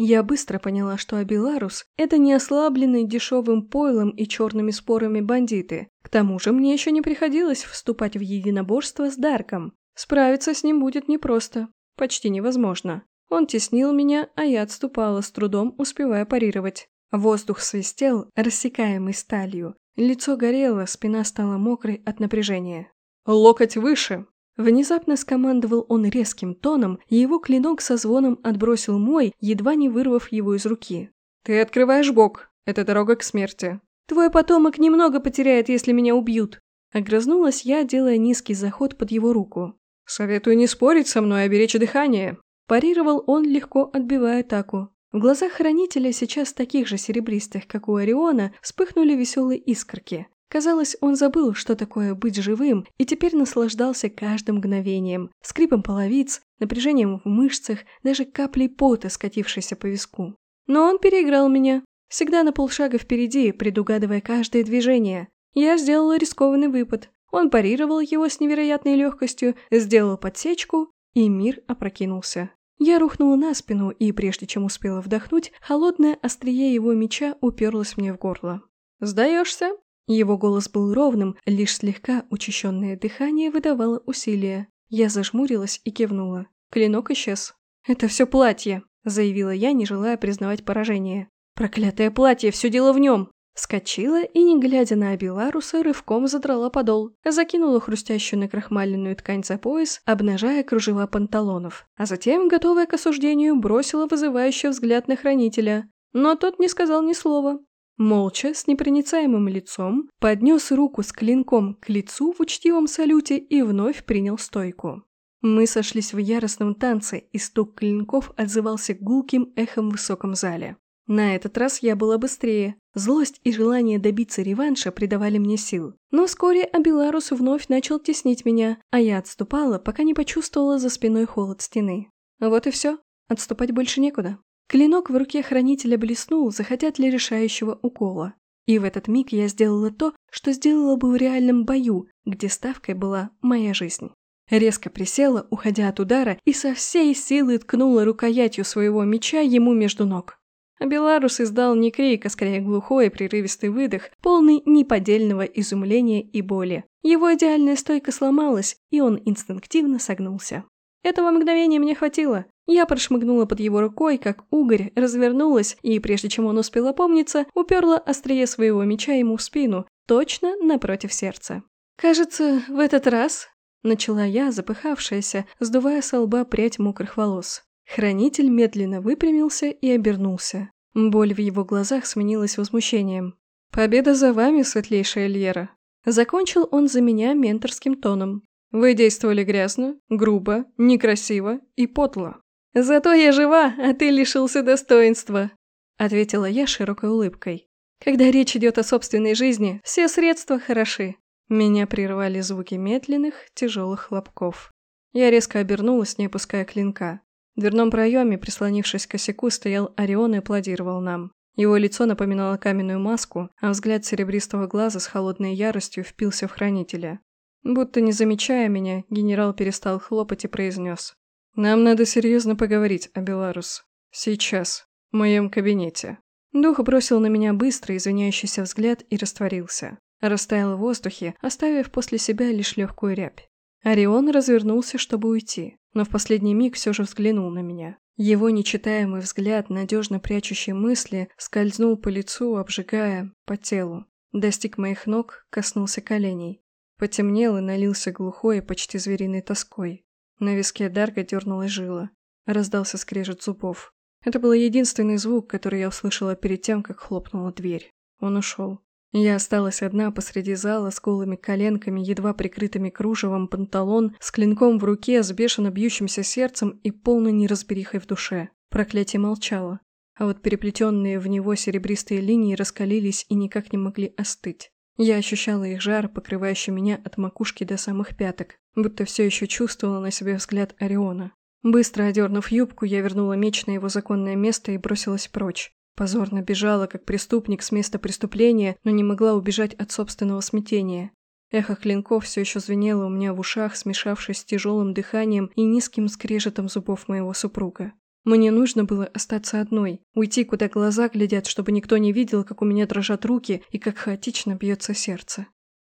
Я быстро поняла, что Абиларус – это не ослабленные дешевым пойлом и черными спорами бандиты. К тому же мне еще не приходилось вступать в единоборство с Дарком. Справиться с ним будет непросто. Почти невозможно. Он теснил меня, а я отступала, с трудом успевая парировать. Воздух свистел, рассекаемый сталью. Лицо горело, спина стала мокрой от напряжения. «Локоть выше!» Внезапно скомандовал он резким тоном, и его клинок со звоном отбросил мой, едва не вырвав его из руки. «Ты открываешь бок. Это дорога к смерти. Твой потомок немного потеряет, если меня убьют». Огрызнулась я, делая низкий заход под его руку. «Советую не спорить со мной, а беречь дыхание». Парировал он, легко отбивая атаку. В глазах хранителя, сейчас таких же серебристых, как у Ориона, вспыхнули веселые искорки. Казалось, он забыл, что такое быть живым, и теперь наслаждался каждым мгновением, скрипом половиц, напряжением в мышцах, даже каплей пота, скатившейся по виску. Но он переиграл меня, всегда на полшага впереди, предугадывая каждое движение. Я сделала рискованный выпад. Он парировал его с невероятной легкостью, сделал подсечку, и мир опрокинулся. Я рухнула на спину, и прежде чем успела вдохнуть, холодное острие его меча уперлось мне в горло. «Сдаешься?» Его голос был ровным, лишь слегка учащенное дыхание выдавало усилие. Я зажмурилась и кивнула. Клинок исчез. «Это все платье», – заявила я, не желая признавать поражение. «Проклятое платье, все дело в нем!» Скочила и, не глядя на Абиларуса, рывком задрала подол, закинула хрустящую накрахмаленную ткань за пояс, обнажая кружева панталонов, а затем, готовая к осуждению, бросила вызывающий взгляд на хранителя. Но тот не сказал ни слова, Молча, с непроницаемым лицом, поднес руку с клинком к лицу в учтивом салюте и вновь принял стойку. Мы сошлись в яростном танце, и стук клинков отзывался гулким эхом в высоком зале. На этот раз я была быстрее. Злость и желание добиться реванша придавали мне сил. Но вскоре Абиларус вновь начал теснить меня, а я отступала, пока не почувствовала за спиной холод стены. Вот и все. Отступать больше некуда. Клинок в руке хранителя блеснул, захотят ли решающего укола. И в этот миг я сделала то, что сделала бы в реальном бою, где ставкой была моя жизнь. Резко присела, уходя от удара, и со всей силы ткнула рукоятью своего меча ему между ног. Беларус издал не крик, а скорее глухой и прерывистый выдох, полный неподдельного изумления и боли. Его идеальная стойка сломалась, и он инстинктивно согнулся. Этого мгновения мне хватило. Я прошмыгнула под его рукой, как угорь, развернулась и, прежде чем он успел опомниться, уперла острие своего меча ему в спину, точно напротив сердца. «Кажется, в этот раз...» — начала я, запыхавшаяся, сдувая со лба прядь мокрых волос. Хранитель медленно выпрямился и обернулся. Боль в его глазах сменилась возмущением. «Победа за вами, светлейшая Льера!» Закончил он за меня менторским тоном. Вы действовали грязно, грубо, некрасиво и подло. Зато я жива, а ты лишился достоинства, ответила я широкой улыбкой. Когда речь идет о собственной жизни, все средства хороши. Меня прервали звуки медленных, тяжелых хлопков. Я резко обернулась, не опуская клинка. В дверном проеме, прислонившись к косяку, стоял Орион и аплодировал нам. Его лицо напоминало каменную маску, а взгляд серебристого глаза с холодной яростью впился в хранителя. Будто не замечая меня, генерал перестал хлопать и произнес. «Нам надо серьезно поговорить о Беларус. Сейчас. В моем кабинете». Дух бросил на меня быстрый, извиняющийся взгляд и растворился. Растаял в воздухе, оставив после себя лишь легкую рябь. Орион развернулся, чтобы уйти, но в последний миг все же взглянул на меня. Его нечитаемый взгляд, надежно прячущий мысли, скользнул по лицу, обжигая, по телу. Достиг моих ног, коснулся коленей. Потемнел и налился глухой почти звериной тоской. На виске Дарга дернулась жила. Раздался скрежет зубов. Это был единственный звук, который я услышала перед тем, как хлопнула дверь. Он ушел. Я осталась одна посреди зала с голыми коленками, едва прикрытыми кружевом панталон, с клинком в руке, с бешено бьющимся сердцем и полной неразберихой в душе. Проклятие молчало, а вот переплетенные в него серебристые линии раскалились и никак не могли остыть. Я ощущала их жар, покрывающий меня от макушки до самых пяток, будто все еще чувствовала на себе взгляд Ориона. Быстро одернув юбку, я вернула меч на его законное место и бросилась прочь. Позорно бежала, как преступник с места преступления, но не могла убежать от собственного смятения. Эхо клинков все еще звенело у меня в ушах, смешавшись с тяжелым дыханием и низким скрежетом зубов моего супруга. Мне нужно было остаться одной, уйти, куда глаза глядят, чтобы никто не видел, как у меня дрожат руки и как хаотично бьется сердце.